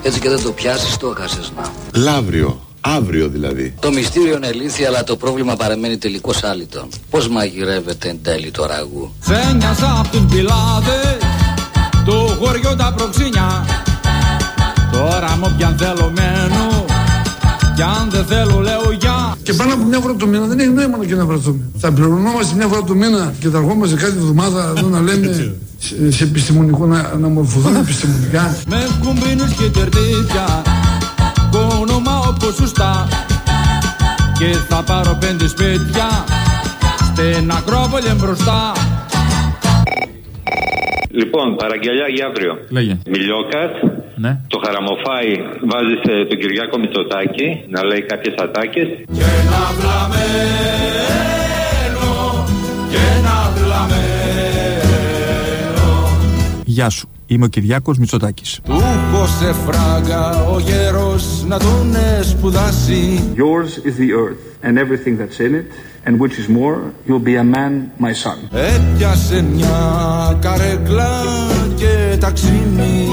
Έτσι και δεν το πιάσεις, το έχασες να μου. Λαύριο, αύριο δηλαδή. Το μυστήριο είναι αλήθεια, αλλά το πρόβλημα παραμένει τελικώς άλυτο. Πώς μαγειρεύεται εν τέλει το ραγού. Ξένιασα απ' τους πιλάδες Του χωριού τα προξίνια Τώρα μου πιαν θέλω μένω Κι αν δεν θέλω λέω γεια Και πάνω από μια φορά το μήνα δεν έχει νόημα να και να βρεθούμε. Θα πληρωνόμαστε μια φορά το μήνα και θα ερχόμαστε κάθε εβδομάδα εδώ να λέμε σε, σε επιστημονικό να, να μορφωθούμε επιστημονικά. Με κουμπίνους και τερτίδια Κόνομα όπως σωστά Και θα πάρω πέντε σπίτια Στην Ακρόπολη μπροστά Λοιπόν, παραγγελιά για αύριο. Λέγε. Μιλιόκατ. Ναι. Το χαραμοφάι βάζει τον Κυριάκο Μητσοτάκη να λέει κάποιες ατάκες. Και ένα βλαμμένο Και ένα βλαμμένο Γεια σου. Είμαι ο Κυριάκος Μητσοτάκης. Του έχω σε φράγκα ο γέρος να τον σπουδάσει Yours is the earth and everything that's in it, and which is more, you'll be a man, my son. Έπιασε μια καρέκλα και ταξίνι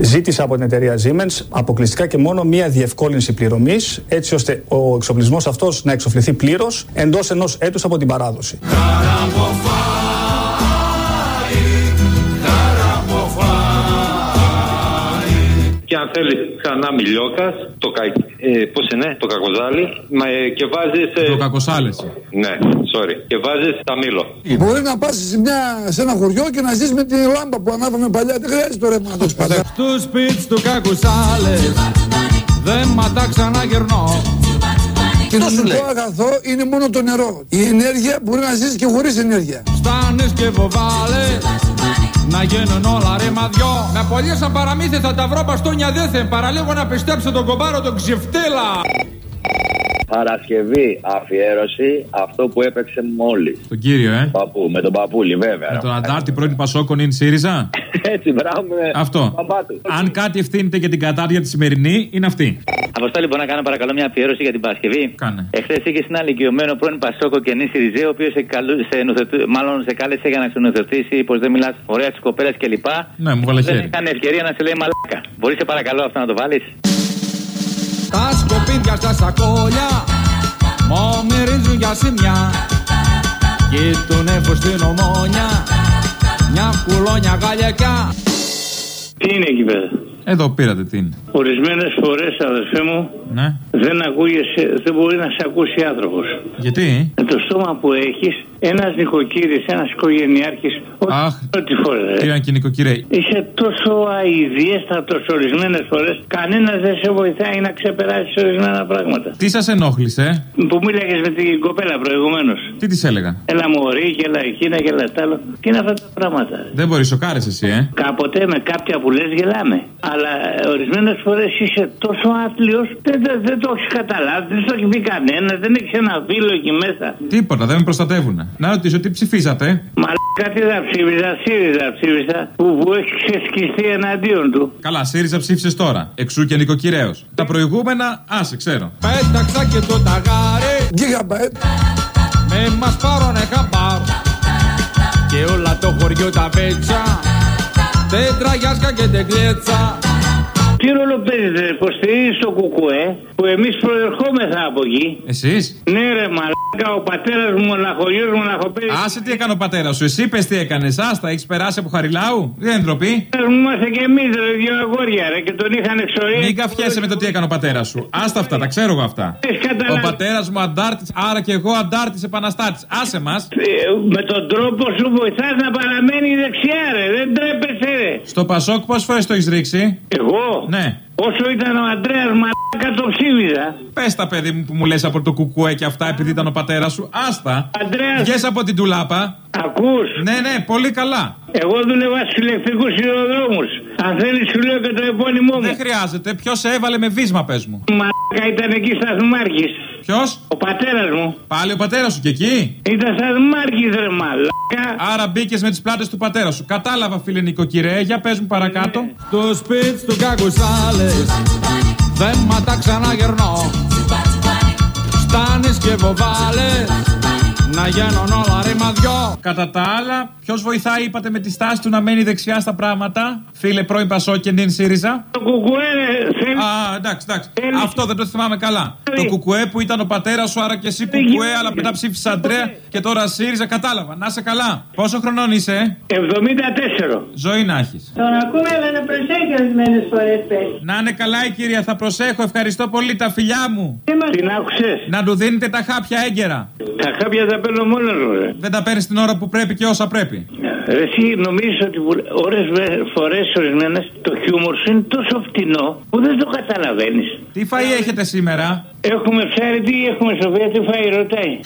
Ζήτησα από την εταιρεία Siemens αποκλειστικά και μόνο μία διευκόλυνση πληρωμής, έτσι ώστε ο εξοπλισμός αυτός να εξοφληθεί πλήρως εντός ενός έτους από την παράδοση. Και αν θέλεις ξανά Μιλιόκας, το, κα... ε, πώς είναι, το κακοζάλι, μα, ε, και βάζεις. Το κακοσάλες. Ναι, sorry. Και βάζεις τα μήλο. Μπορεί να πας σε, μια, σε ένα χωριό και να ζεις με τη λάμπα που ανάβαμε παλιά. Δεν χρειάζεται το ρεύμα να το έχεις παλιά. Του σπίτς του κακουσάλες Δεν μα τα ξαναγερνώ Κοινωνικό αγαθό είναι μόνο το νερό. Η ενέργεια μπορεί να ζήσει και χωρίς ενέργεια. Στάνες και βοβάλες Να γίνουν όλα ρε μαδιό. Με πολλές σαν παραμύθια θα τα βρω παστόνια δέθεν Παραλίγο να πιστέψω τον κομπάρο τον ξεφτέλα Παρασκευή αφιέρωση αυτό που έπαιξε μόλις. Τον κύριο, ε. Παππού, με τον παππούλη, βέβαια. Με τον Αντάρτη πρώην Πασόκον είναι ΣΥΡΙΖΑ; Έτσι, μπράβο. με Αυτό. τον παπά του. Αν κάτι ευθύνεται για την κατάρτια τη σημερινή, είναι αυτή. Από Αποστόλη, μπορώ να κάνω παρακαλώ μια αφιέρωση για την Παρασκευή; Κάνε. Εχθές είχε ένα ηλικιωμένο πρώην Πασόκο και νη Ριζέ, ο οποίος σε, καλού- σε, νοθετου- μάλλον σε κάλεσε για να σε νοθετήσει πως δεν μιλάς ωραία της κοπέλας κλπ. Ναι, μου βάλε Δεν χέρι. έκανε ευκαιρία να σε λέει μαλάκα. Μπορείς σε παρακαλώ αυτό να το βάλεις; Τα σκοπίδια στα σακόλια Μο μυρίζουν για σημιά Κι τον έφω στην ομόνια. Μια κουλόνια γαλιακιά Τι είναι εκεί πέρα; Εδώ πήρατε τι είναι. Ορισμένες φορές, αδερφέ μου, Ναι. δεν, ακούγεσαι, δεν μπορεί να σε ακούσει άνθρωπος. Γιατί; Με το στόμα που έχεις, ένας νοικοκύρης, ένας οικογενειάρχης, Αχ. ό,τι φορά. ε. Πήραν και νοικοκυρέοι. Είσαι τόσο αηδιέστατο ορισμένες φορές, κανένας δεν σε βοηθάει να ξεπεράσεις ορισμένα πράγματα. Τι σας ενόχλησε, Που μίλαγες με την κοπέλα προηγουμένως. τι της έλεγα. Έλα μωρή, και έλα εκείνα και έλα τ' άλλο. Τι είναι αυτά τα πράγματα. Δεν μπορείς, σοκάρε εσύ, ε; Κάποτε με κάποια που λες γελάμε. Αλλά ορισμένες φορές είσαι τόσο άθλιος, δεν, δεν, δεν το έχεις καταλάβει, δεν το έχει πει κανένας, δεν έχεις ένα φίλο εκεί μέσα. Τίποτα, δεν με προστατεύουν. Να ρωτήσω, τι ψηφίσατε. Μαλάκα τι θα ψήφιζα, ΣΥΡΙΖΑ ψήφιζα, που, που έχει ξεσκιστεί εναντίον του. Καλά, ΣΥΡΙΖΑ ψήφισες τώρα. Εξού και νοικοκυρέο. Τα προηγούμενα, άσε, ξέρω. Πέταξα και το ταγάρι Gigabyte. Με μας πάρουνε χαμπάρ Και όλα το χωριό τα πέτσα Τετραγιάσκα και τεκλέτσα Τι ρόλο παίζετε, υποστηρίζει το κουκουέ, που εμείς προερχόμεθα από εκεί. Εσείς; Ναι, ρε μαλάκα, ο πατέρας μου, ο λαχογιό μου, λαχοπέδι. Άσε τι έκανε ο πατέρας σου. Εσύ πε τι έκανες. Άστα, έχεις περάσει από χαριλάου. Δεν είναι ντροπή. μου είμαστε και εμείς, ρε, δύο αγόρια, ρε, και τον είχαν εξορίσει. Μην καφιέσαι με το τι έκανε ο πατέρας σου. Άστα αυτά, τα ξέρω εγώ αυτά. Ο πατέρας μου αντάρτης, άρα και εγώ αντάρτης επαναστάτης. Άσε μας. Με τον τρόπο σου βοηθάς να παραμένει δεξιά, ρε. Δεν τρέπεσαι, ρε. Στο Πασόκ πόσες φορές το έχεις ρίξει; Εγώ; Ναι. Όσο ήταν ο Αντρέας Μαλάκα το ψήφιζα. Πες τα παιδί μου που μου λες από το κουκουέ και αυτά επειδή ήταν ο πατέρα σου. Άστα. Αντρέας. Βγες από την τουλάπα. Ακούς. Ναι, ναι, πολύ καλά. Εγώ δούλευα στους ηλεκτρικούς σιδηροδρόμους. Αν θέλεις, σου λέω και το επώνυμό μου. Δεν χρειάζεται. Ποιος σε έβαλε με βίσμα, πες μου. Μαλάκα ήταν εκεί σταθμάρχη. Ποιος; Ο πατέρας μου. Πάλι ο πατέρας σου και εκεί; Ήταν σταθμάρχη, ρε μαλάκα. Άρα μπήκες με τις πλάτες του πατέρα σου. Κατάλαβα, φίλε νοικοκυρέ, για πες μου παρακάτω. Το σπίτι του κακουσάλες Δεν μα τα ξαναγερνώ Στάνεις και βοβάλες Να γίνουν όλα ρήμα δυο Κατά τα άλλα, ποιος βοηθάει, είπατε, με τη στάση του να μένει δεξιά στα πράγματα; Φίλε πρώην Πασό και νυν ΣΥΡΙΖΑ. Το κουκουέ, θέλει. Α, εντάξει, εντάξει. Αυτό δεν το θυμάμαι καλά. Το κουκουέ που ήταν ο πατέρας σου, άρα και εσύ κουκουέ, αλλά μετά ψήφισε Αντρέα και τώρα ΣΥΡΙΖΑ. Κατάλαβα. Να είσαι καλά. Πόσο χρονών είσαι, 74. Ζωή να έχεις. Τον ακούμε, αλλά να προσέχει ορισμένες φορές πες. Να είναι καλά η κυρία, θα προσέχω. Ευχαριστώ πολύ τα φιλιά μου. Την άκουσες; Να του δίνετε τα χάπια έγκαιρα. Τα χάπια τα παίρνω μόνος μου, ρε. Δεν τα παίρνεις την ώρα που πρέπει και όσα πρέπει. Ρε, Εσύ νομίζεις ότι ώρες φορές ορισμένες το χιούμορ σου είναι τόσο φτηνό που δεν το το καταλαβαίνεις. Τι φαΐ έχετε σήμερα; Έχουμε ψάρι, τι έχουμε σοβαία τι φαΐ ρωτάει.